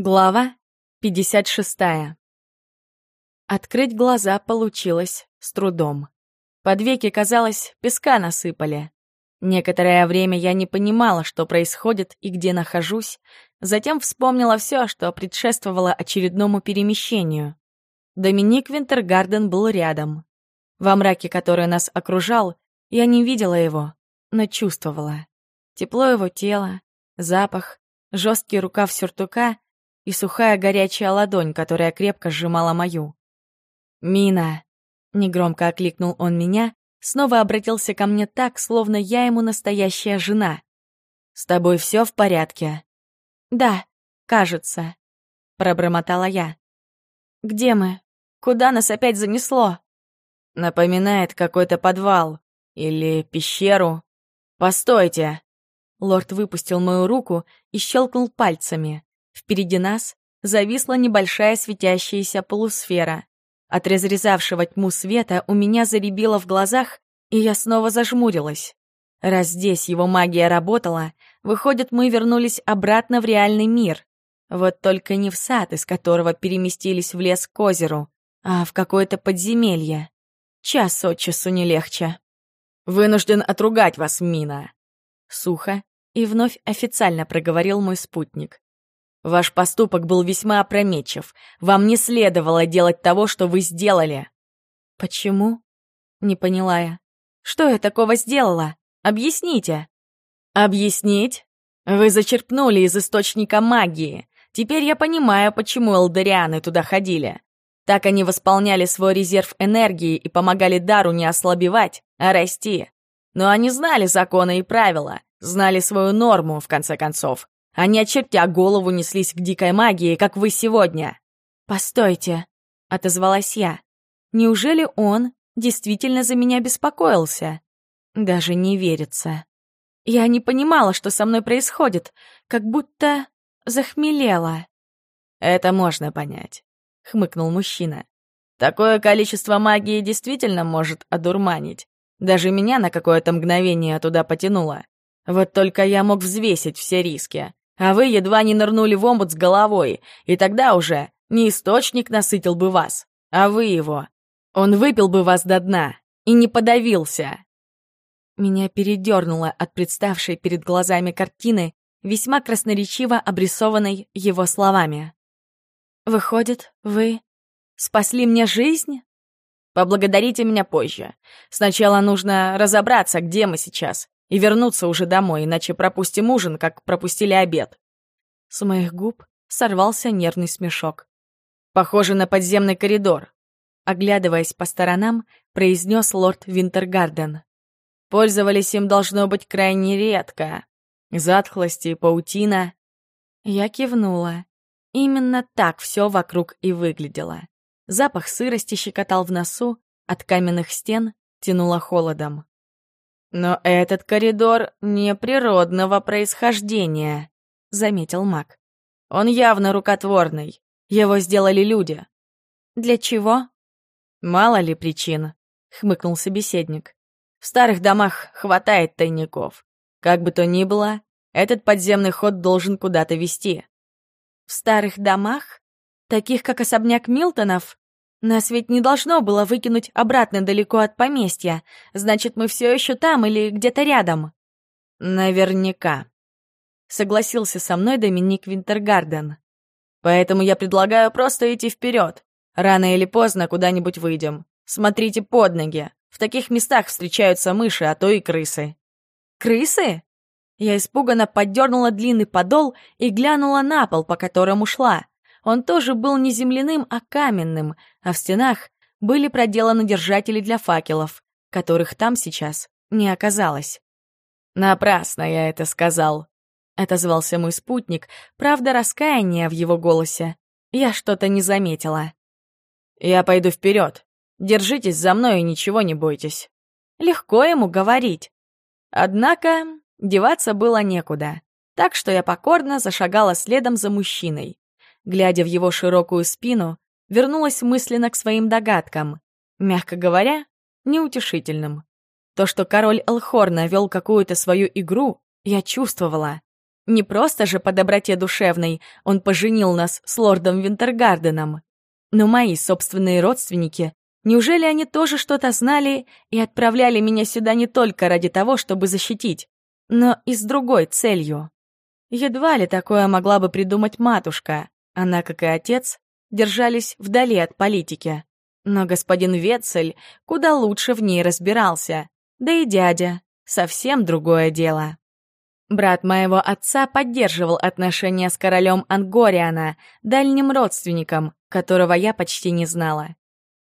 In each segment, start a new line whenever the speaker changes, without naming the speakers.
Глава 56. Открыть глаза получилось с трудом. Под веки, казалось, песка насыпали. Некоторое время я не понимала, что происходит и где нахожусь, затем вспомнила все, что предшествовало очередному перемещению. Доминик Винтергарден был рядом. Во мраке, который нас окружал, я не видела его, но чувствовала. Тепло его тела, запах, жесткий рукав сюртука — и сухая горячая ладонь, которая крепко сжимала мою. «Мина!» — негромко окликнул он меня, снова обратился ко мне так, словно я ему настоящая жена. «С тобой все в порядке?» «Да, кажется», — пробормотала я. «Где мы? Куда нас опять занесло?» «Напоминает какой-то подвал. Или пещеру. Постойте!» Лорд выпустил мою руку и щелкнул пальцами. Впереди нас зависла небольшая светящаяся полусфера. От разрезавшего тьму света у меня заребило в глазах, и я снова зажмурилась. Раз здесь его магия работала, выходит, мы вернулись обратно в реальный мир. Вот только не в сад, из которого переместились в лес к озеру, а в какое-то подземелье. Час от часу не легче. «Вынужден отругать вас, Мина!» Сухо и вновь официально проговорил мой спутник. Ваш поступок был весьма опрометчив. Вам не следовало делать того, что вы сделали. Почему? Не поняла я. Что я такого сделала? Объясните. Объяснить? Вы зачерпнули из источника магии. Теперь я понимаю, почему элдерианы туда ходили. Так они восполняли свой резерв энергии и помогали дару не ослабевать, а расти. Но они знали законы и правила, знали свою норму, в конце концов. Они, очертя голову, неслись к дикой магии, как вы сегодня. «Постойте», — отозвалась я. «Неужели он действительно за меня беспокоился?» Даже не верится. Я не понимала, что со мной происходит, как будто захмелела. «Это можно понять», — хмыкнул мужчина. «Такое количество магии действительно может одурманить. Даже меня на какое-то мгновение туда потянуло. Вот только я мог взвесить все риски. А вы едва не нырнули в омут с головой, и тогда уже не источник насытил бы вас, а вы его. Он выпил бы вас до дна и не подавился. Меня передернуло от представшей перед глазами картины, весьма красноречиво обрисованной его словами. «Выходит, вы спасли мне жизнь?» «Поблагодарите меня позже. Сначала нужно разобраться, где мы сейчас и вернуться уже домой, иначе пропустим ужин, как пропустили обед. С моих губ сорвался нервный смешок. Похоже на подземный коридор. Оглядываясь по сторонам, произнес лорд Винтергарден. Пользовались им должно быть крайне редко. Затхлость и паутина. Я кивнула. Именно так все вокруг и выглядело. Запах сырости щекотал в носу, от каменных стен тянуло холодом. «Но этот коридор не природного происхождения», — заметил маг. «Он явно рукотворный. Его сделали люди». «Для чего?» «Мало ли причин», — хмыкнул собеседник. «В старых домах хватает тайников. Как бы то ни было, этот подземный ход должен куда-то вести». «В старых домах? Таких, как особняк Милтонов?» Нас ведь не должно было выкинуть обратно далеко от поместья. Значит, мы все еще там или где-то рядом. Наверняка. Согласился со мной Доминик Винтергарден. Поэтому я предлагаю просто идти вперед. Рано или поздно куда-нибудь выйдем. Смотрите под ноги. В таких местах встречаются мыши, а то и крысы. Крысы? Я испуганно поддернула длинный подол и глянула на пол, по которому шла. Он тоже был не земляным, а каменным, а в стенах были проделаны держатели для факелов, которых там сейчас не оказалось. «Напрасно я это сказал», — отозвался мой спутник, правда, раскаяние в его голосе. Я что-то не заметила. «Я пойду вперед. Держитесь за мной и ничего не бойтесь». Легко ему говорить. Однако деваться было некуда, так что я покорно зашагала следом за мужчиной глядя в его широкую спину, вернулась мысленно к своим догадкам, мягко говоря, неутешительным. То, что король Элхорна вел какую-то свою игру, я чувствовала. Не просто же по доброте душевной он поженил нас с лордом Винтергарденом. Но мои собственные родственники, неужели они тоже что-то знали и отправляли меня сюда не только ради того, чтобы защитить, но и с другой целью? Едва ли такое могла бы придумать матушка. Она, как и отец, держались вдали от политики. Но господин Ветцель куда лучше в ней разбирался. Да и дядя — совсем другое дело. Брат моего отца поддерживал отношения с королем Ангориана, дальним родственником, которого я почти не знала.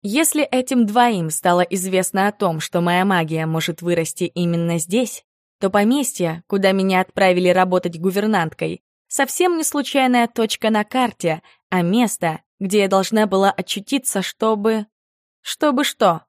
Если этим двоим стало известно о том, что моя магия может вырасти именно здесь, то поместье, куда меня отправили работать гувернанткой, совсем не случайная точка на карте, а место, где я должна была очутиться, чтобы... Чтобы что?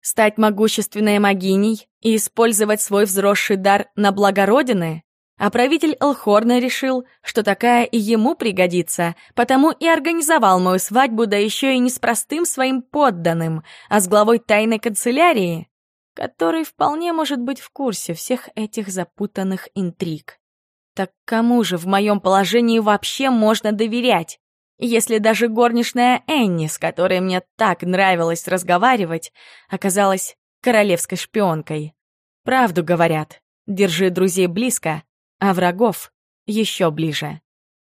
Стать могущественной магиней и использовать свой взросший дар на благо Родины? А правитель Элхорна решил, что такая и ему пригодится, потому и организовал мою свадьбу, да еще и не с простым своим подданным, а с главой тайной канцелярии, который вполне может быть в курсе всех этих запутанных интриг. Так кому же в моем положении вообще можно доверять? Если даже горничная Энни, с которой мне так нравилось разговаривать, оказалась королевской шпионкой. Правду говорят, держи друзей близко, а врагов еще ближе.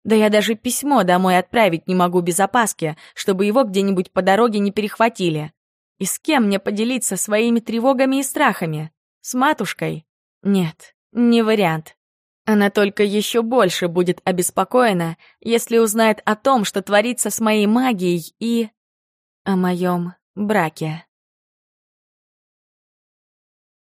Да я даже письмо домой отправить не могу без опаски, чтобы его где-нибудь по дороге не перехватили. И с кем мне поделиться своими тревогами и страхами? С матушкой? Нет, не вариант. Она только еще больше будет обеспокоена, если узнает о том, что творится с моей магией и... о моем браке.